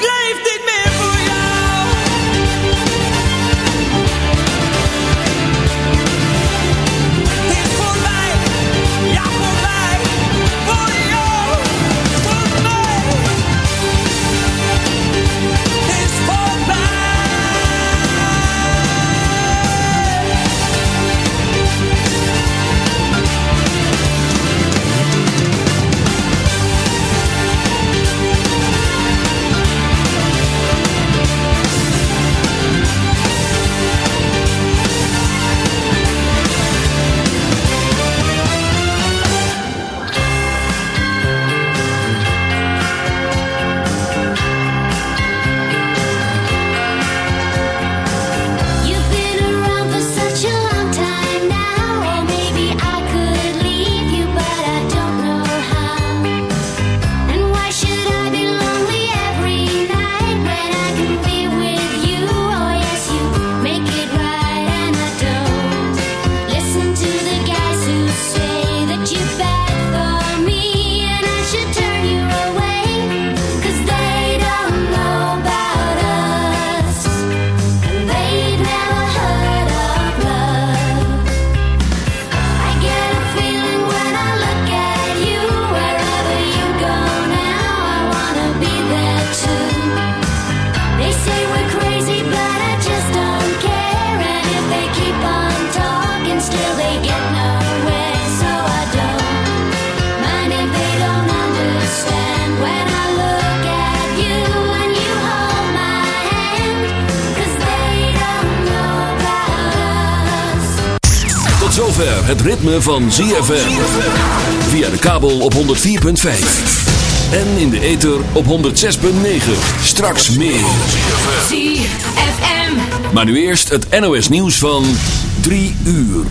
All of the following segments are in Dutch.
Gave zover het ritme van ZFM. Via de kabel op 104.5. En in de ether op 106.9. Straks meer. ZFM. Maar nu eerst het NOS nieuws van 3 uur.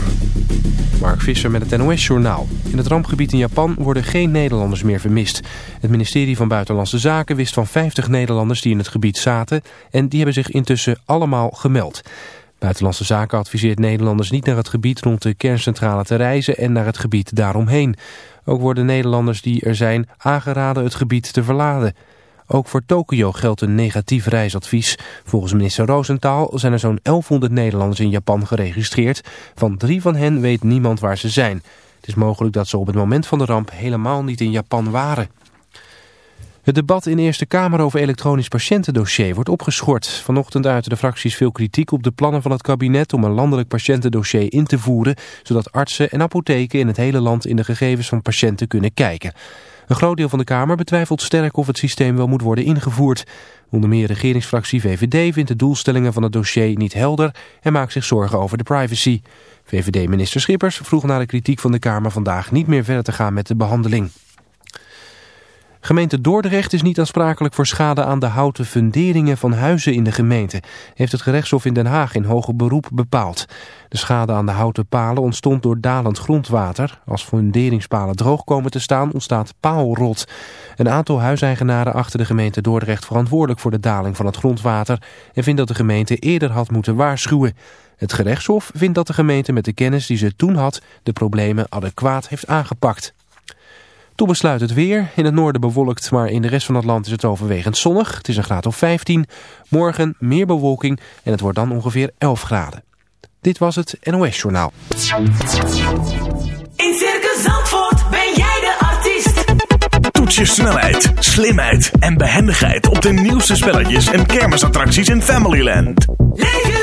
Mark Visser met het NOS-journaal. In het rampgebied in Japan worden geen Nederlanders meer vermist. Het ministerie van Buitenlandse Zaken wist van 50 Nederlanders die in het gebied zaten... en die hebben zich intussen allemaal gemeld. Buitenlandse Zaken adviseert Nederlanders niet naar het gebied rond de kerncentrale te reizen... en naar het gebied daaromheen. Ook worden Nederlanders die er zijn aangeraden het gebied te verlaten... Ook voor Tokio geldt een negatief reisadvies. Volgens minister Roosentaal zijn er zo'n 1100 Nederlanders in Japan geregistreerd. Van drie van hen weet niemand waar ze zijn. Het is mogelijk dat ze op het moment van de ramp helemaal niet in Japan waren. Het debat in de Eerste Kamer over elektronisch patiëntendossier wordt opgeschort. Vanochtend uiten de fracties veel kritiek op de plannen van het kabinet om een landelijk patiëntendossier in te voeren, zodat artsen en apotheken in het hele land in de gegevens van patiënten kunnen kijken. Een groot deel van de Kamer betwijfelt sterk of het systeem wel moet worden ingevoerd. Onder meer regeringsfractie VVD vindt de doelstellingen van het dossier niet helder en maakt zich zorgen over de privacy. VVD-minister Schippers vroeg na de kritiek van de Kamer vandaag niet meer verder te gaan met de behandeling. Gemeente Dordrecht is niet aansprakelijk voor schade aan de houten funderingen van huizen in de gemeente, heeft het gerechtshof in Den Haag in hoger beroep bepaald. De schade aan de houten palen ontstond door dalend grondwater. Als funderingspalen droog komen te staan ontstaat paalrot. Een aantal huiseigenaren achter de gemeente Dordrecht verantwoordelijk voor de daling van het grondwater en vindt dat de gemeente eerder had moeten waarschuwen. Het gerechtshof vindt dat de gemeente met de kennis die ze toen had de problemen adequaat heeft aangepakt. Toen besluit het weer. In het noorden bewolkt, maar in de rest van het land is het overwegend zonnig. Het is een graad of 15. Morgen meer bewolking en het wordt dan ongeveer 11 graden. Dit was het NOS Journaal. In Circus Zandvoort ben jij de artiest. Toets je snelheid, slimheid en behendigheid op de nieuwste spelletjes en kermisattracties in Familyland. Leef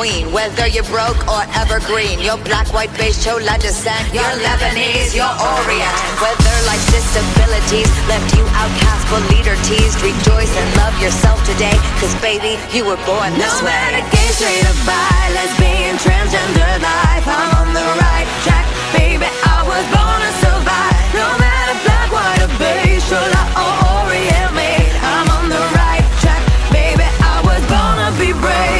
queen. Whether you're broke or evergreen, your black, white, beige, chola descent, you're Lebanese, your Orient. Whether life's disabilities left you outcast but leader teased, rejoice and love yourself today, cause baby, you were born this no way. No matter gay, straight or bi, lesbian, transgender life, I'm on the right track, baby, I was born to survive. No matter black, white or beige, chola or Orient, mate, I'm on the right track, baby, I was born to be brave.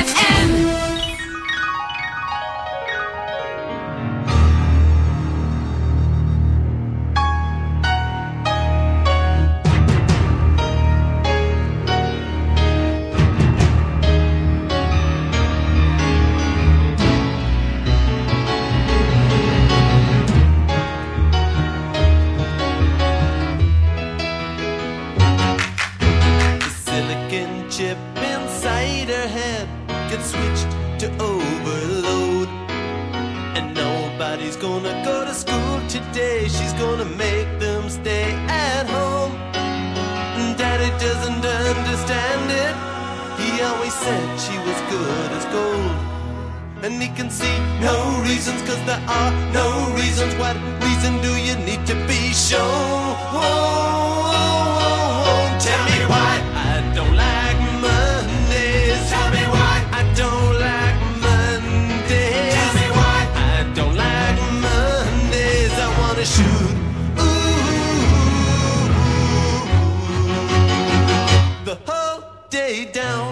She was good as gold. And he can see no reasons, cause there are no reasons. What reason do you need to be shown? Tell me why I don't like Mondays. Tell me why I don't like Mondays. Tell me why I don't like Mondays. I wanna shoot. Ooh, the whole day down.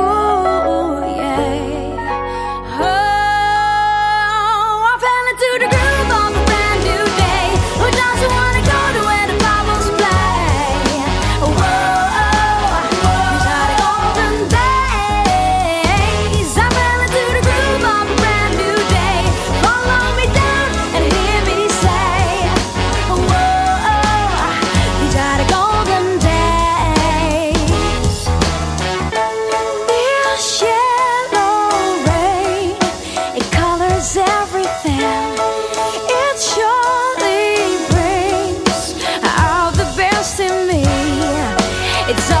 It's all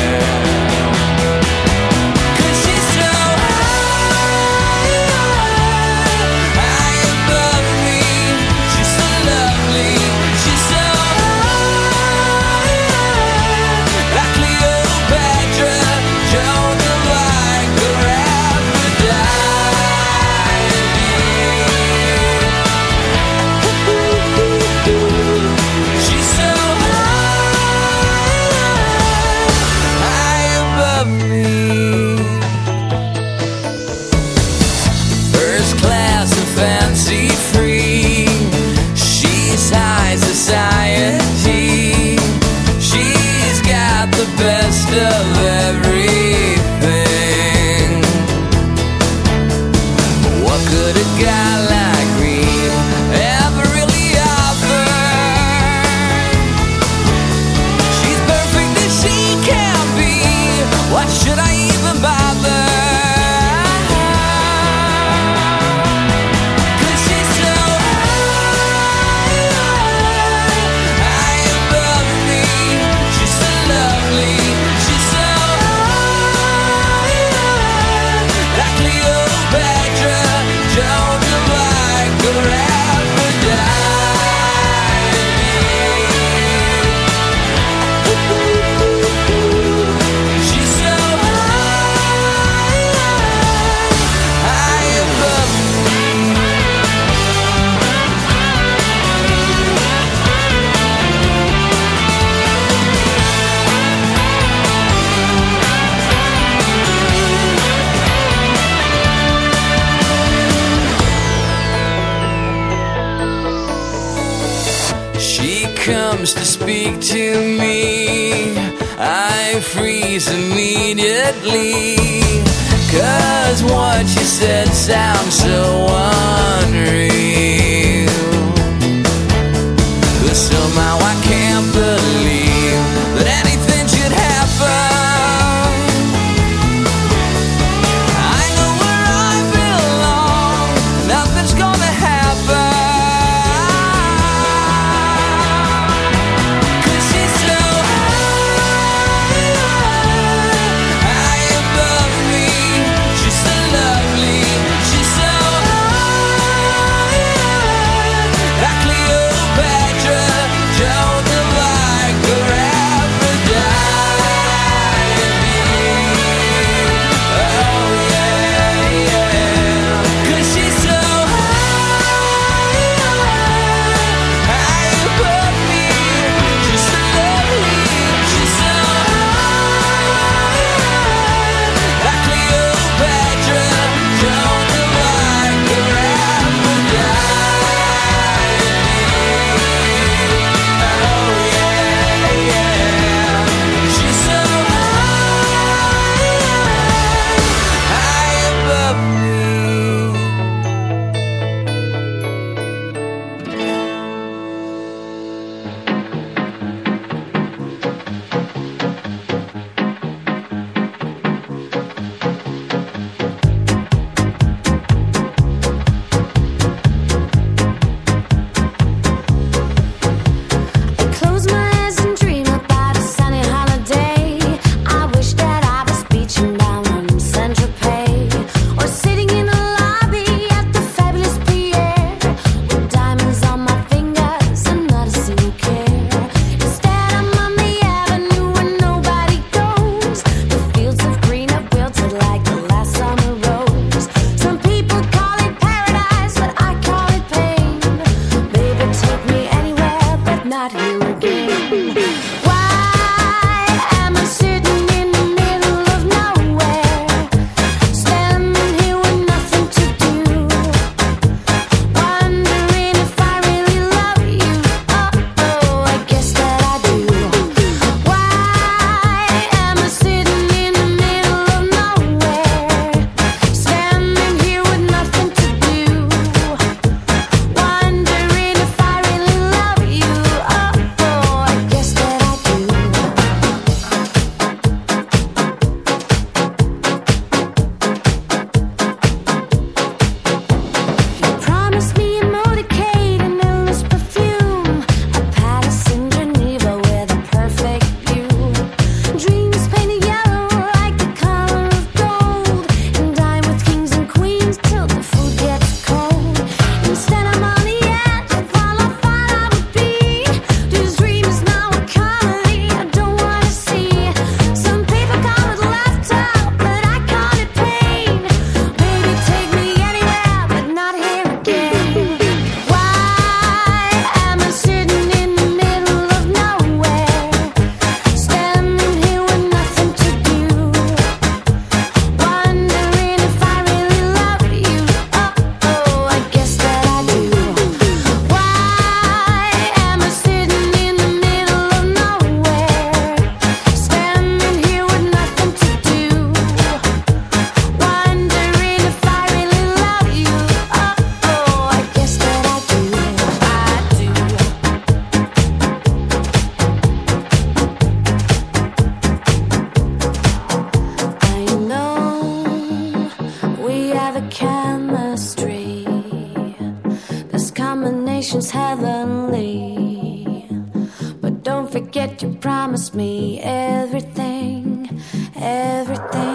Me everything, everything.